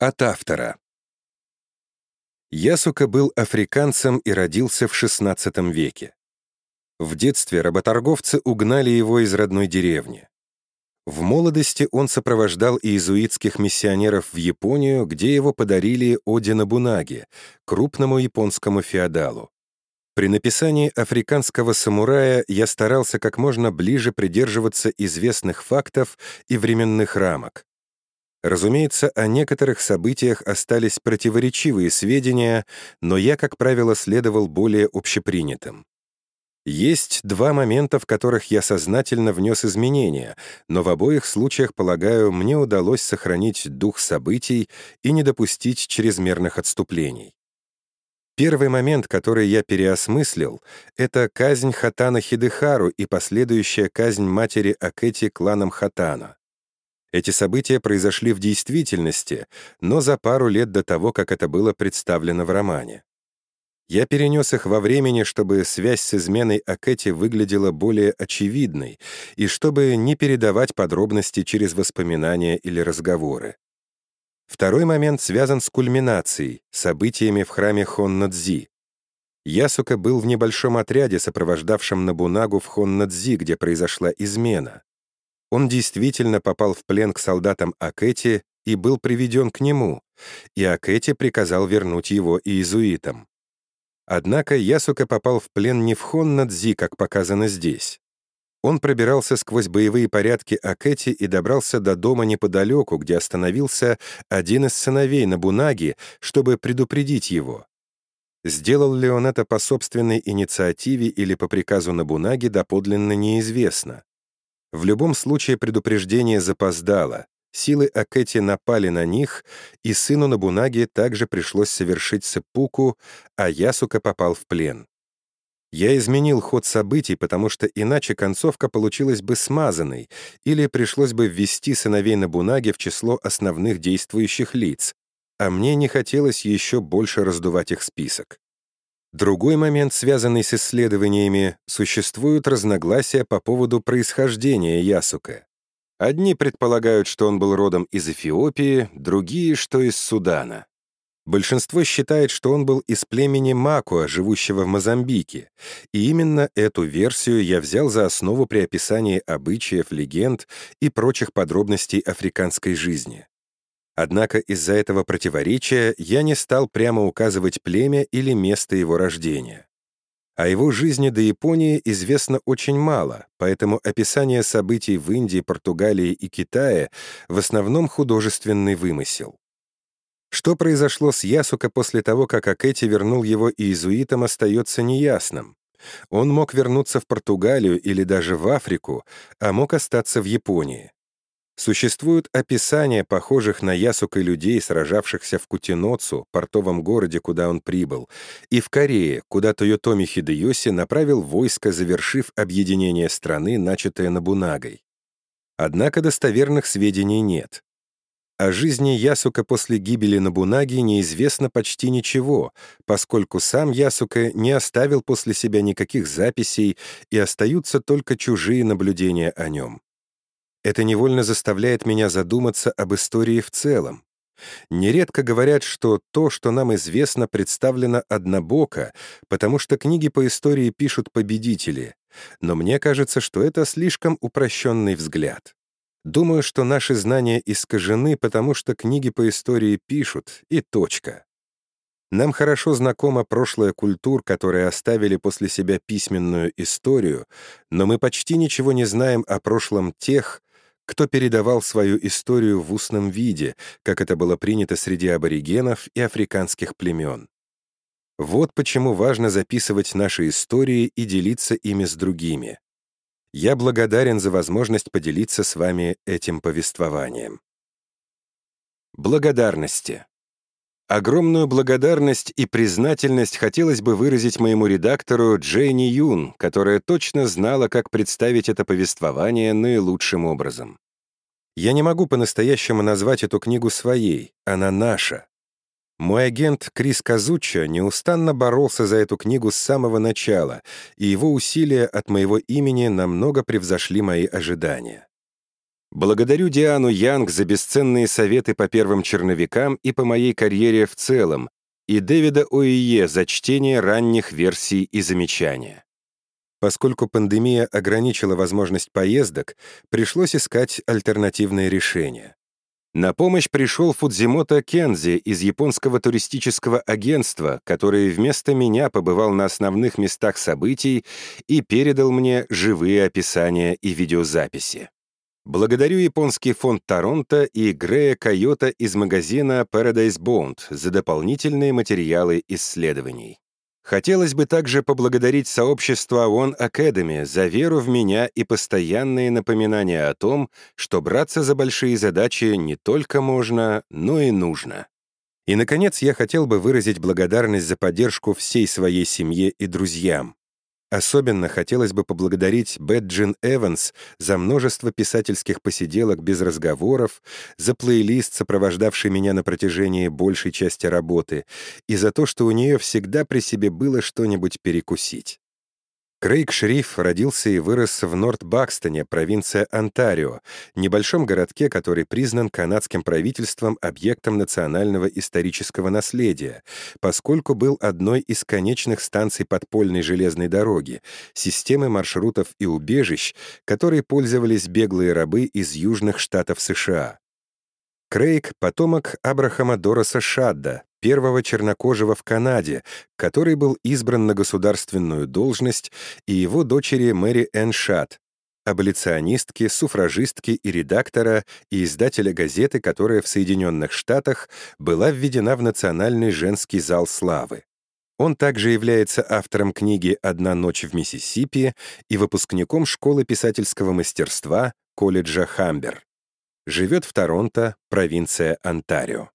От автора. Ясука был африканцем и родился в XVI веке. В детстве работорговцы угнали его из родной деревни. В молодости он сопровождал иезуитских миссионеров в Японию, где его подарили Оди Набунаги, крупному японскому феодалу. При написании «Африканского самурая» я старался как можно ближе придерживаться известных фактов и временных рамок. Разумеется, о некоторых событиях остались противоречивые сведения, но я, как правило, следовал более общепринятым. Есть два момента, в которых я сознательно внес изменения, но в обоих случаях, полагаю, мне удалось сохранить дух событий и не допустить чрезмерных отступлений. Первый момент, который я переосмыслил, это казнь Хатана Хидехару и последующая казнь матери Акети кланом Хатана. Эти события произошли в действительности, но за пару лет до того, как это было представлено в романе. Я перенес их во времени, чтобы связь с изменой Акэти выглядела более очевидной и чтобы не передавать подробности через воспоминания или разговоры. Второй момент связан с кульминацией, событиями в храме Хоннадзи. Ясука был в небольшом отряде, сопровождавшем Набунагу в Хоннадзи, где произошла измена. Он действительно попал в плен к солдатам Акэти и был приведен к нему, и Акэти приказал вернуть его иезуитам. Однако Ясука попал в плен не в Хоннадзи, как показано здесь. Он пробирался сквозь боевые порядки Акэти и добрался до дома неподалеку, где остановился один из сыновей Набунаги, чтобы предупредить его. Сделал ли он это по собственной инициативе или по приказу Набунаги, доподлинно неизвестно. В любом случае предупреждение запоздало. Силы Акэти напали на них, и сыну Набунаги также пришлось совершить сеппуку, а Ясука попал в плен. Я изменил ход событий, потому что иначе концовка получилась бы смазанной, или пришлось бы ввести сыновей Набунаги в число основных действующих лиц, а мне не хотелось еще больше раздувать их список. Другой момент, связанный с исследованиями, существуют разногласия по поводу происхождения Ясука. Одни предполагают, что он был родом из Эфиопии, другие, что из Судана. Большинство считает, что он был из племени Макуа, живущего в Мозамбике, и именно эту версию я взял за основу при описании обычаев, легенд и прочих подробностей африканской жизни. Однако из-за этого противоречия я не стал прямо указывать племя или место его рождения. О его жизни до Японии известно очень мало, поэтому описание событий в Индии, Португалии и Китае в основном художественный вымысел. Что произошло с Ясука после того, как Акэти вернул его иезуитам, остается неясным. Он мог вернуться в Португалию или даже в Африку, а мог остаться в Японии. Существуют описания похожих на Ясука людей, сражавшихся в Кутиноцу, портовом городе, куда он прибыл, и в Корее, куда Тойотоми Хидеоси направил войско, завершив объединение страны, начатое Набунагой. Однако достоверных сведений нет. О жизни Ясука после гибели Набунаги неизвестно почти ничего, поскольку сам Ясука не оставил после себя никаких записей и остаются только чужие наблюдения о нем. Это невольно заставляет меня задуматься об истории в целом. Нередко говорят, что то, что нам известно, представлено однобоко, потому что книги по истории пишут победители. Но мне кажется, что это слишком упрощенный взгляд. Думаю, что наши знания искажены, потому что книги по истории пишут, и точка. Нам хорошо знакома прошлая культур, которые оставили после себя письменную историю, но мы почти ничего не знаем о прошлом тех, кто передавал свою историю в устном виде, как это было принято среди аборигенов и африканских племен. Вот почему важно записывать наши истории и делиться ими с другими. Я благодарен за возможность поделиться с вами этим повествованием. Благодарности. Огромную благодарность и признательность хотелось бы выразить моему редактору Джейни Юн, которая точно знала, как представить это повествование наилучшим образом. Я не могу по-настоящему назвать эту книгу своей, она наша. Мой агент Крис Казуччо неустанно боролся за эту книгу с самого начала, и его усилия от моего имени намного превзошли мои ожидания. Благодарю Диану Янг за бесценные советы по первым черновикам и по моей карьере в целом, и Дэвида Оие за чтение ранних версий и замечания. Поскольку пандемия ограничила возможность поездок, пришлось искать альтернативные решения. На помощь пришел Фудзимото Кензи из японского туристического агентства, который вместо меня побывал на основных местах событий и передал мне живые описания и видеозаписи. Благодарю японский фонд Торонто и Грея Койота из магазина Paradise Bond за дополнительные материалы исследований. Хотелось бы также поблагодарить сообщество One Academy за веру в меня и постоянные напоминания о том, что браться за большие задачи не только можно, но и нужно. И, наконец, я хотел бы выразить благодарность за поддержку всей своей семье и друзьям. Особенно хотелось бы поблагодарить Бэджин Эванс за множество писательских посиделок без разговоров, за плейлист, сопровождавший меня на протяжении большей части работы, и за то, что у нее всегда при себе было что-нибудь перекусить. Крейг Шриф родился и вырос в Норт-Бакстоне, провинция Онтарио, небольшом городке, который признан канадским правительством объектом национального исторического наследия, поскольку был одной из конечных станций подпольной железной дороги, системы маршрутов и убежищ, которой пользовались беглые рабы из южных штатов США. Крейг — потомок Абрахама Дороса Шадда, первого чернокожего в Канаде, который был избран на государственную должность, и его дочери Мэри Энн Шат, аболиционистки, суфражистки и редактора и издателя газеты, которая в Соединенных Штатах была введена в Национальный женский зал славы. Он также является автором книги «Одна ночь в Миссисипи» и выпускником школы писательского мастерства колледжа Хамбер. Живет в Торонто, провинция Онтарио.